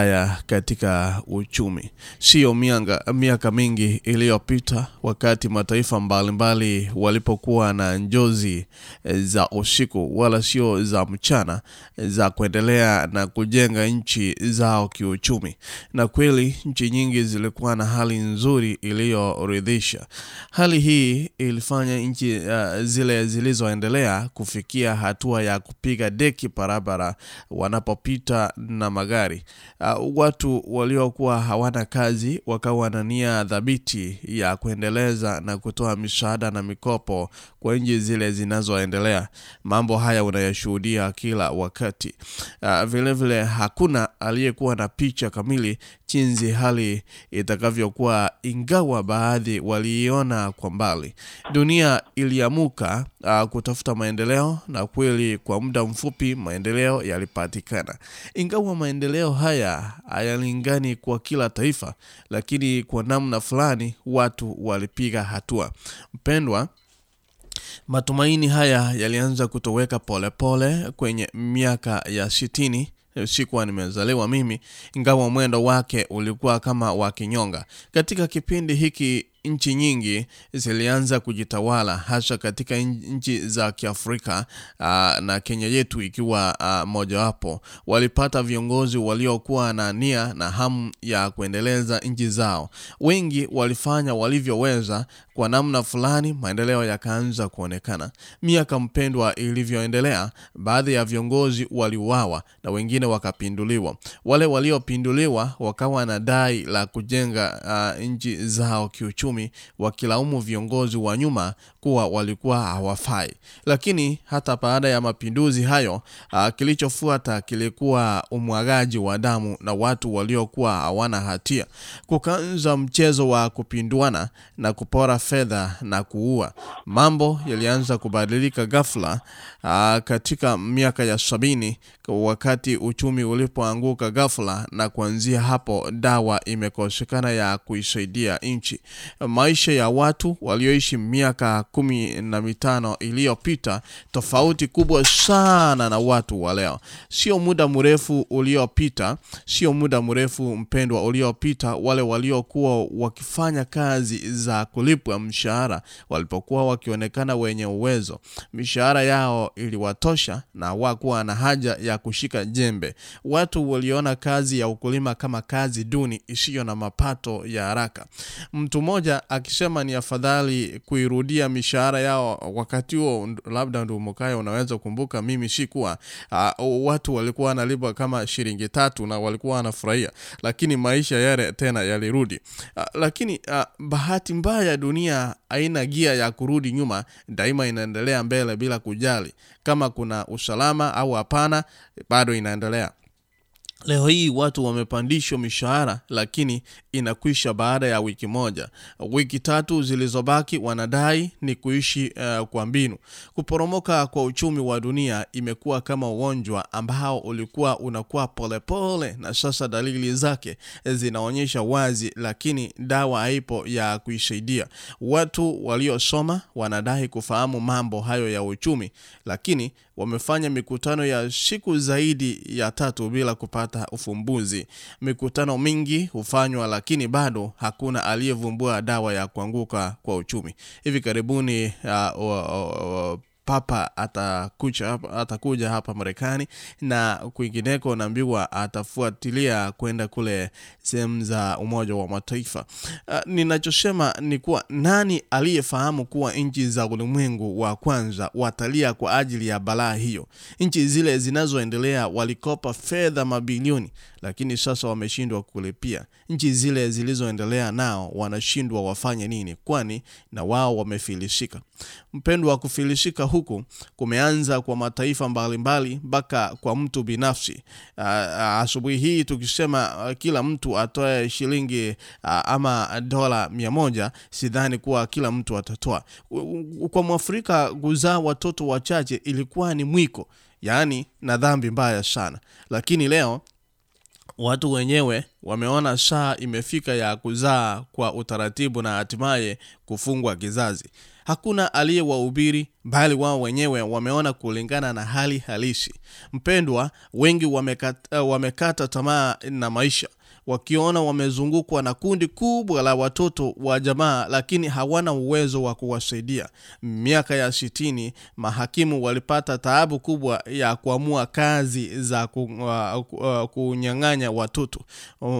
haya katika uchumi. Sio mianga, miaka mingi iliyopita, wakati mataifa mbalimbali walipokuwa na njozi eh, za usiku wala sio za mchana eh, za kuendelea na kujenga nchi zao kiuchumi, na kweli nchi nyingi zilikuwa na hali nzuri iliyoridhisha. Hali hii ilifanya nchi uh, zile zilizoendelea kufikia hatua ya kupiga deki barabara wanapopita na magari. Uh, watu waliokuwa hawana kazi wakawa na nia dhabiti ya kuendeleza na kutoa mishahada na mikopo kwa nchi zile zinazoendelea. Mambo haya unayashuhudia kila wakati. Uh, vile vile hakuna aliyekuwa na picha kamili jinsi hali itakavyokuwa, ingawa baadhi waliiona kwa mbali. Dunia iliamuka uh, kutafuta maendeleo, na kweli kwa muda mfupi maendeleo yalipatikana, ingawa maendeleo haya hayalingani kwa kila taifa, lakini kwa namna fulani watu walipiga hatua. Mpendwa, matumaini haya yalianza kutoweka polepole pole kwenye miaka ya sitini sikuwa nimezaliwa mimi, ingawa mwendo wake ulikuwa kama wa kinyonga. Katika kipindi hiki nchi nyingi zilianza kujitawala hasa katika nchi za Kiafrika uh, na Kenya yetu ikiwa uh, mojawapo. Walipata viongozi waliokuwa na nia na hamu ya kuendeleza nchi zao. Wengi walifanya walivyoweza, kwa namna fulani maendeleo yakaanza kuonekana. Miaka mpendwa ilivyoendelea, baadhi ya viongozi waliuawa na wengine wakapinduliwa. Wale waliopinduliwa wakawa na dai la kujenga uh, nchi zao kiuchumi wakilaumu viongozi wa nyuma kuwa walikuwa hawafai. Lakini hata baada ya mapinduzi hayo, uh, kilichofuata kilikuwa umwagaji wa damu na watu waliokuwa hawana hatia. Kukaanza mchezo wa kupinduana na kupora fedha na kuua. Mambo yalianza kubadilika ghafla uh, katika miaka ya sabini wakati uchumi ulipoanguka ghafla, na kuanzia hapo dawa imekosekana ya kuisaidia nchi. Maisha ya watu walioishi miaka kumi na mitano iliyopita tofauti kubwa sana na watu wa leo. Sio muda mrefu uliopita, sio muda mrefu mpendwa uliopita, wale waliokuwa wakifanya kazi za kulipwa mshahara walipokuwa wakionekana wenye uwezo, mishahara yao iliwatosha na wakuwa na haja ya kushika jembe. Watu waliona kazi ya ukulima kama kazi duni isiyo na mapato ya haraka. Mtu mmoja akisema ni afadhali kuirudia mishahara yao wakati huo. Labda ndio Mukaya, unaweza kumbuka, mimi sikuwa uh, watu walikuwa wanalipwa kama shilingi tatu na walikuwa wanafurahia, lakini maisha yale tena yalirudi. Uh, lakini uh, bahati mbaya, dunia haina gia ya kurudi nyuma, daima inaendelea mbele bila kujali kama kuna usalama au hapana, bado inaendelea. Leo hii watu wamepandishwa mishahara lakini inakwisha baada ya wiki moja. Wiki tatu zilizobaki wanadai ni kuishi uh, kwa mbinu. Kuporomoka kwa uchumi wa dunia imekuwa kama ugonjwa ambao ulikuwa unakuwa polepole, na sasa dalili zake zinaonyesha wazi, lakini dawa haipo ya kuisaidia. Watu waliosoma wanadai kufahamu mambo hayo ya uchumi, lakini wamefanya mikutano ya siku zaidi ya tatu bila kupata ufumbuzi. Mikutano mingi hufanywa, lakini bado hakuna aliyevumbua dawa ya kuanguka kwa uchumi. Hivi karibuni uh, uh, uh, Papa atakuja hapa, atakuja hapa Marekani na kwingineko, naambiwa atafuatilia kwenda kule sehemu za Umoja wa Mataifa. Uh, ninachosema ni kuwa nani aliyefahamu kuwa nchi za ulimwengu wa kwanza watalia kwa ajili ya balaa hiyo? Nchi zile zinazoendelea walikopa fedha mabilioni, lakini sasa wameshindwa kulipia. Nchi zile zilizoendelea nao wanashindwa wafanye nini? Kwani na wao wamefilishika. Mpendo wa kufilishika huku kumeanza kwa mataifa mbalimbali mpaka mbali, kwa mtu binafsi. Uh, asubuhi hii tukisema kila mtu atoe shilingi a, ama dola mia moja, sidhani kuwa kila mtu atatoa. Kwa Mwafrika kuzaa watoto wachache ilikuwa ni mwiko, yaani na dhambi mbaya sana, lakini leo watu wenyewe wameona saa imefika ya kuzaa kwa utaratibu na hatimaye kufungwa kizazi. hakuna aliyewahubiri bali wao wenyewe wameona kulingana na hali halisi mpendwa wengi wamekata, wamekata tamaa na maisha wakiona wamezungukwa na kundi kubwa la watoto wa jamaa lakini hawana uwezo wa kuwasaidia. Miaka ya sitini mahakimu walipata taabu kubwa ya kuamua kazi za ku, kunyang'anya watoto.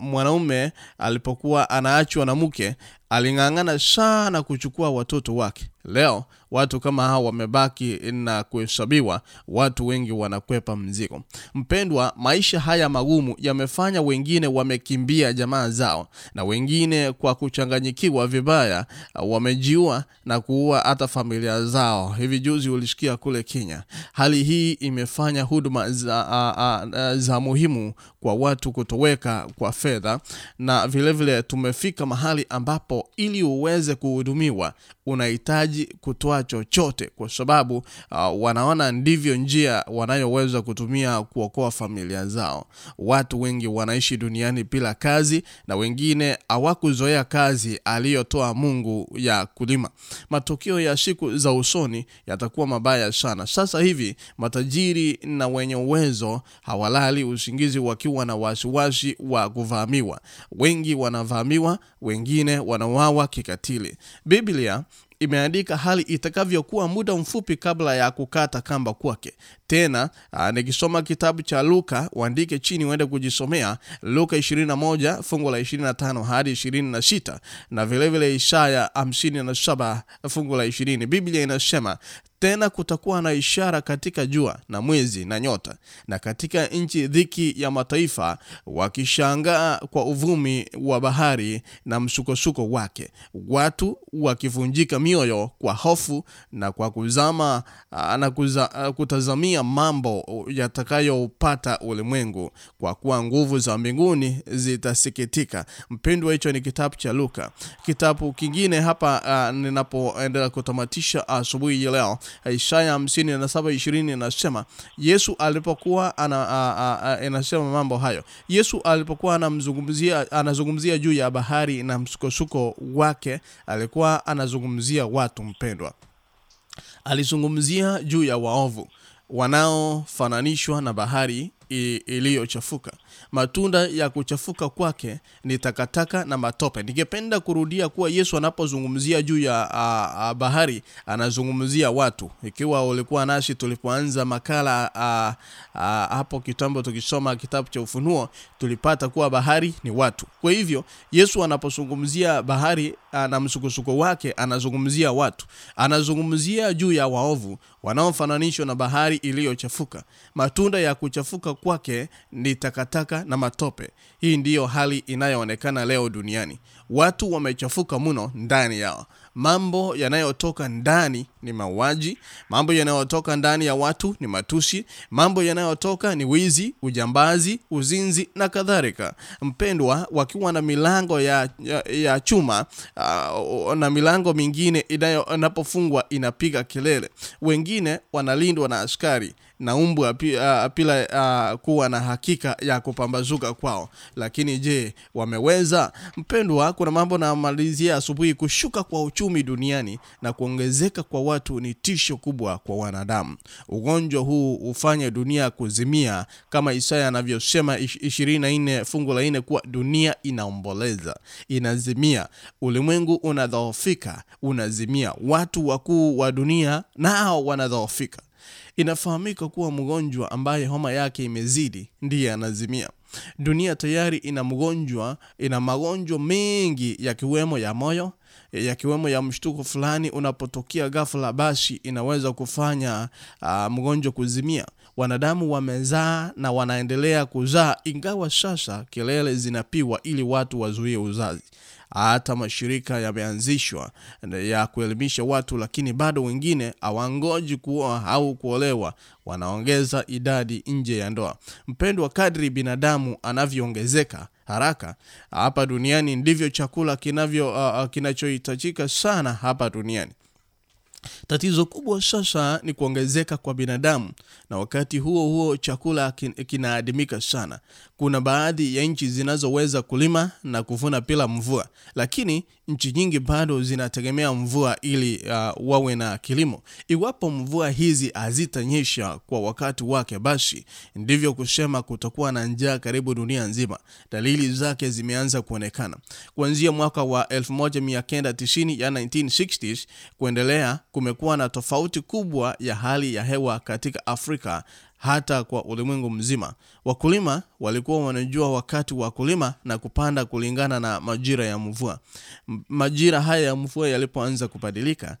Mwanaume alipokuwa anaachwa na mke aling'ang'ana sana kuchukua watoto wake. Leo watu kama hao wamebaki na kuhesabiwa. Watu wengi wanakwepa mzigo. Mpendwa maisha haya magumu yamefanya wengine wamekimbia jamaa zao. Na wengine kwa kuchanganyikiwa vibaya wamejiua na kuua hata familia zao. Hivi juzi ulisikia kule kenya. Hali hii imefanya huduma za, a, a, a, za muhimu kwa watu kutoweka kwa fedha. Na vilevile vile tumefika mahali ambapo ili uweze kuhudumiwa unahitaji kutoa chochote kwa sababu uh, wanaona ndivyo njia wanayoweza kutumia kuokoa familia zao. Watu wengi wanaishi duniani bila kazi na wengine hawakuzoea kazi aliyotoa mungu ya kulima. Matokeo ya siku za usoni yatakuwa mabaya sana. Sasa hivi matajiri na wenye uwezo hawalali usingizi wakiwa na wasiwasi wa kuvamiwa. Wengi wanavamiwa wengine wanawawa kikatili. Biblia imeandika hali itakavyokuwa muda mfupi kabla ya kukata kamba kwake. Tena nikisoma kitabu cha luka uandike chini uende kujisomea luka 21 fungu la 25 hadi 26 na vilevile vile isaya 57 fungu la 20 biblia inasema tena kutakuwa na ishara katika jua na mwezi na nyota na katika nchi dhiki ya mataifa wakishangaa kwa uvumi wa bahari na msukosuko wake watu wakivunjika mioyo kwa hofu na kwa kuzama na kuza, kutazamia mambo yatakayopata ulimwengu. Kwa kuwa nguvu za mbinguni zitasikitika. Mpendwa hicho ni kitabu cha luka. Kitabu kingine hapa uh, ninapoendelea kutamatisha asubuhi uh, leo isaya 57:20 inasema yesu alipokuwa ana, uh, uh, inasema mambo hayo. Yesu alipokuwa anamzungumzia anazungumzia juu ya bahari na msukosuko wake alikuwa anazungumzia watu mpendwa. Alizungumzia juu ya waovu wanaofananishwa na bahari iliyochafuka matunda ya kuchafuka kwake ni takataka na matope. Ningependa kurudia kuwa yesu anapozungumzia juu ya a, a, bahari anazungumzia watu. Ikiwa ulikuwa nasi tulipoanza makala a, a, hapo kitambo tukisoma kitabu cha ufunuo tulipata kuwa bahari ni watu. Kwa hivyo yesu anapozungumzia bahari na msukosuko wake anazungumzia watu. Anazungumzia juu ya waovu wanaofananishwa na bahari iliyochafuka. Matunda ya kuchafuka kwake ni takataka na matope. Hii ndiyo hali inayoonekana leo duniani. Watu wamechafuka mno ndani yao. Mambo yanayotoka ndani ni mauaji mambo yanayotoka ndani ya watu ni matusi mambo yanayotoka ni wizi ujambazi uzinzi na kadhalika. Mpendwa wakiwa na milango ya, ya, ya chuma uh, na milango mingine inapofungwa inapiga kelele. Wengine wanalindwa na askari na umbwa uh, bila uh, kuwa na hakika ya kupambazuka kwao. Lakini je wameweza? Mpendwa kuna mambo namalizia asubuhi kushuka kwa uchumi duniani na kuongezeka kwa watu ni tisho kubwa kwa wanadamu. Ugonjwa huu ufanye dunia kuzimia kama isaya anavyosema 24 fungu la 4 kuwa dunia inaomboleza inazimia. Ulimwengu unadhoofika unazimia. Watu wakuu wa dunia nao wanadhoofika inafahamika kuwa mgonjwa ambaye homa yake imezidi ndiye anazimia. Dunia tayari ina mgonjwa ina magonjwa mengi yakiwemo ya moyo yakiwemo ya mshtuko fulani. Unapotokea ghafla basi inaweza kufanya uh, mgonjwa kuzimia. Wanadamu wamezaa na wanaendelea kuzaa ingawa sasa kelele zinapiwa ili watu wazuie uzazi hata mashirika yameanzishwa ya kuelimisha watu lakini bado wengine hawangoji kuoa au kuolewa. Wanaongeza idadi nje ya ndoa. Mpendwa kadri binadamu anavyoongezeka haraka hapa duniani ndivyo chakula kinavyo uh, kinachohitajika sana hapa duniani Tatizo kubwa sasa ni kuongezeka kwa binadamu, na wakati huo huo chakula kinaadimika sana. Kuna baadhi ya nchi zinazoweza kulima na kuvuna bila mvua, lakini nchi nyingi bado zinategemea mvua ili uh, wawe na kilimo. Iwapo mvua hizi hazitanyesha kwa wakati wake, basi ndivyo kusema kutakuwa na njaa karibu dunia nzima. Dalili zake zimeanza kuonekana kuanzia mwaka wa 1990 ya 1960s kuendelea. Kumekuwa na tofauti kubwa ya hali ya hewa katika Afrika hata kwa ulimwengu mzima. Wakulima walikuwa wanajua wakati wa kulima na kupanda kulingana na majira ya mvua. Majira haya ya mvua yalipoanza kubadilika,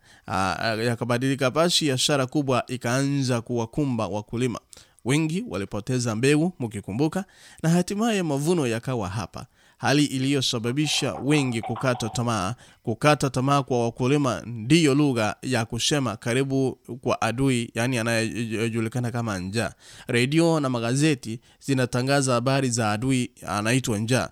yakabadilika, basi ishara kubwa ikaanza kuwakumba wakulima. Wengi walipoteza mbegu, mkikumbuka, na hatimaye mavuno yakawa hapa, hali iliyosababisha wengi kukata tamaa. Kukata tamaa kwa wakulima ndiyo lugha ya kusema karibu kwa adui, yani anayejulikana kama njaa. Redio na magazeti zinatangaza habari za adui anaitwa njaa.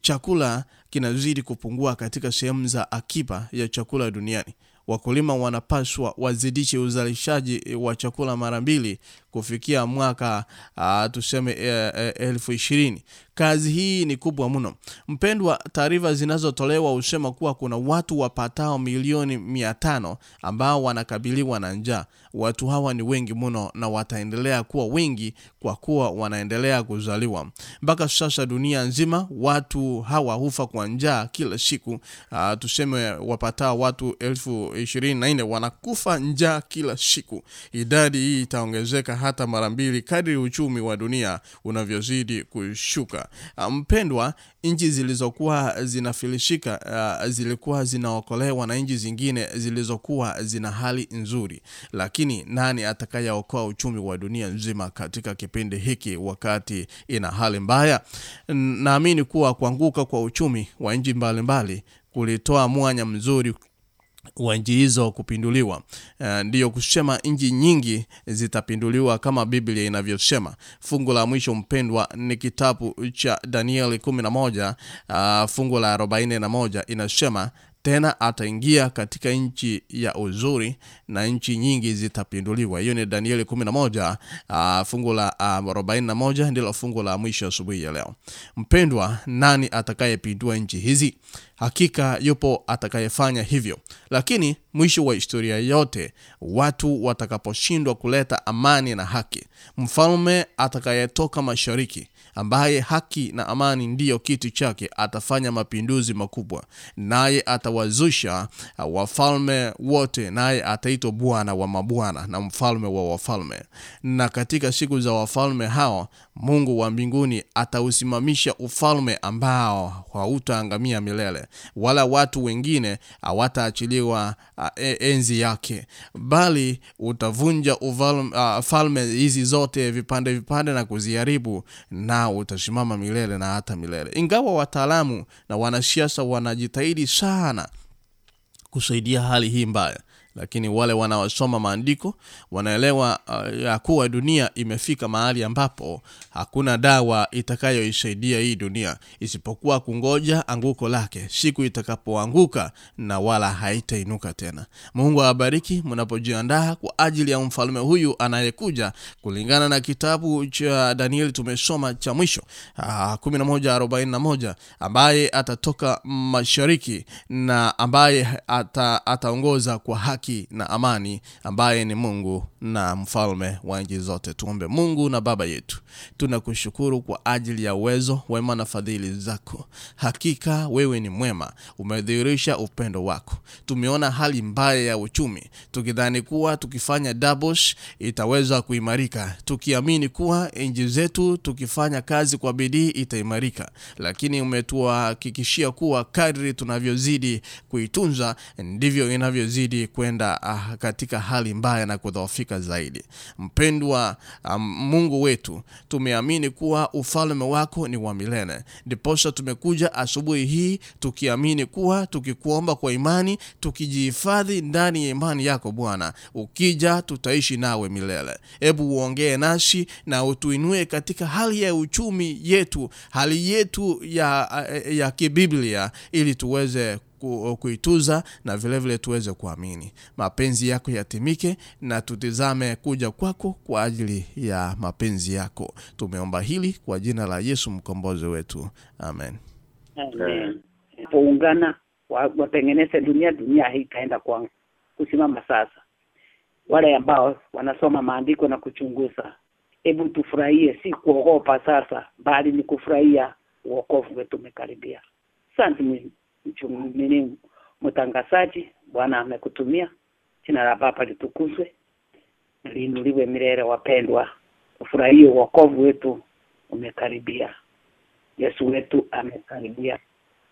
Chakula kinazidi kupungua katika sehemu za akiba ya chakula duniani. Wakulima wanapaswa wazidishe uzalishaji wa chakula mara mbili kufikia mwaka uh, tuseme uh, uh, elfu ishirini. Kazi hii ni kubwa mno mpendwa. Taarifa zinazotolewa husema kuwa kuna watu wapatao milioni mia tano ambao wanakabiliwa na njaa. Watu hawa ni wengi mno na wataendelea kuwa wengi kwa kuwa wanaendelea kuzaliwa. Mpaka sasa dunia nzima watu hawa hufa kwa njaa kila siku. Uh, tuseme wapatao watu elfu ishirini na nne wanakufa njaa kila siku. Idadi hii itaongezeka hata mara mbili kadri uchumi wa dunia unavyozidi kushuka. Uh, mpendwa, nchi zilizokuwa zinafilishika uh, zilikuwa zinaokolewa na nchi zingine zilizokuwa zina hali nzuri, lakini nani atakayeokoa uchumi wa dunia nzima katika kipindi hiki wakati ina hali mbaya? Naamini kuwa kuanguka kwa uchumi wa nchi mbalimbali kulitoa mwanya mzuri wa nchi hizo kupinduliwa. Uh, ndiyo kusema nchi nyingi zitapinduliwa kama Biblia inavyosema. Fungu la mwisho mpendwa ni kitabu cha Danieli 11 uh, fungu la 41 inasema tena ataingia katika nchi ya uzuri na nchi nyingi zitapinduliwa. Hiyo ni Danieli 11 uh, fungu la uh, 41 ndilo fungu la mwisho asubuhi ya leo. Mpendwa, nani atakayepindua nchi hizi? Hakika yupo atakayefanya hivyo, lakini mwisho wa historia yote, watu watakaposhindwa kuleta amani na haki, mfalme atakayetoka mashariki ambaye haki na amani ndiyo kitu chake atafanya mapinduzi makubwa, naye atawazusha uh, wafalme wote, naye ataitwa Bwana wa mabwana na mfalme wa wafalme. Na katika siku za wafalme hao Mungu wa mbinguni atausimamisha ufalme ambao hautaangamia milele, wala watu wengine hawataachiliwa uh, e- enzi yake, bali utavunja ufalme, uh, hizi zote vipande vipande na kuziharibu, na utasimama milele na hata milele. Ingawa wataalamu na wanasiasa wanajitahidi sana kusaidia hali hii mbaya lakini wale wanaosoma maandiko wanaelewa uh, kuwa dunia imefika mahali ambapo hakuna dawa itakayoisaidia hii dunia. Isipokuwa kungoja anguko lake. Siku itakapoanguka na wala haitainuka tena. Mungu awabariki mnapojiandaa kwa ajili ya mfalme huyu anayekuja. Kulingana na kitabu cha danieli tumesoma cha mwisho uh, 1141 ambaye atatoka mashariki na ambaye ataongoza ata, kwa haki na amani ambaye ni mungu na mfalme wa nchi zote. Tuombe mungu na baba yetu. Tunakushukuru kwa ajili ya uwezo wema na fadhili zako. Hakika wewe ni mwema umedhihirisha upendo wako. Tumeona hali mbaya ya uchumi. Tukidhani kuwa tukifanya doubles itaweza kuimarika. Tukiamini kuwa nchi zetu tukifanya kazi kwa bidii itaimarika. Lakini umetuhakikishia kuwa kadri tunavyozidi kuitunza ndivyo inavyozidi kwenda ah, katika hali mbaya na kudhoofika zaidi. Mpendwa um, mungu wetu tumeamini kuwa ufalme wako ni wa milele. Ndiposa tumekuja asubuhi hii tukiamini kuwa tukikuomba kwa imani tukijihifadhi ndani ya imani yako bwana. Ukija tutaishi nawe milele. Hebu uongee nasi na utuinue katika hali ya uchumi yetu hali yetu ya, ya kibiblia ili tuweze ku, kuituza na vile vile tuweze kuamini mapenzi yako yatimike na tutizame kuja kwako kwa ajili ya mapenzi yako tumeomba hili kwa jina la yesu mkombozi wetu amen. Poungana wa- watengeneze dunia, dunia hii ikaenda kwa kusimama sasa. Wale ambao wanasoma maandiko na kuchunguza, hebu tufurahie, si kuogopa sasa, bali ni kufurahia uokovu wetu umekaribia. Asante mwi- mchung- nini, mtangazaji, Bwana amekutumia. Jina la Baba litukuzwe, liinuliwe milele. Wapendwa, ufurahio wokovu wetu umekaribia. Yesu wetu amekaribia.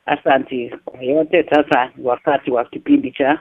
Asante kwa yote. Sasa ni wakati wa kipindi cha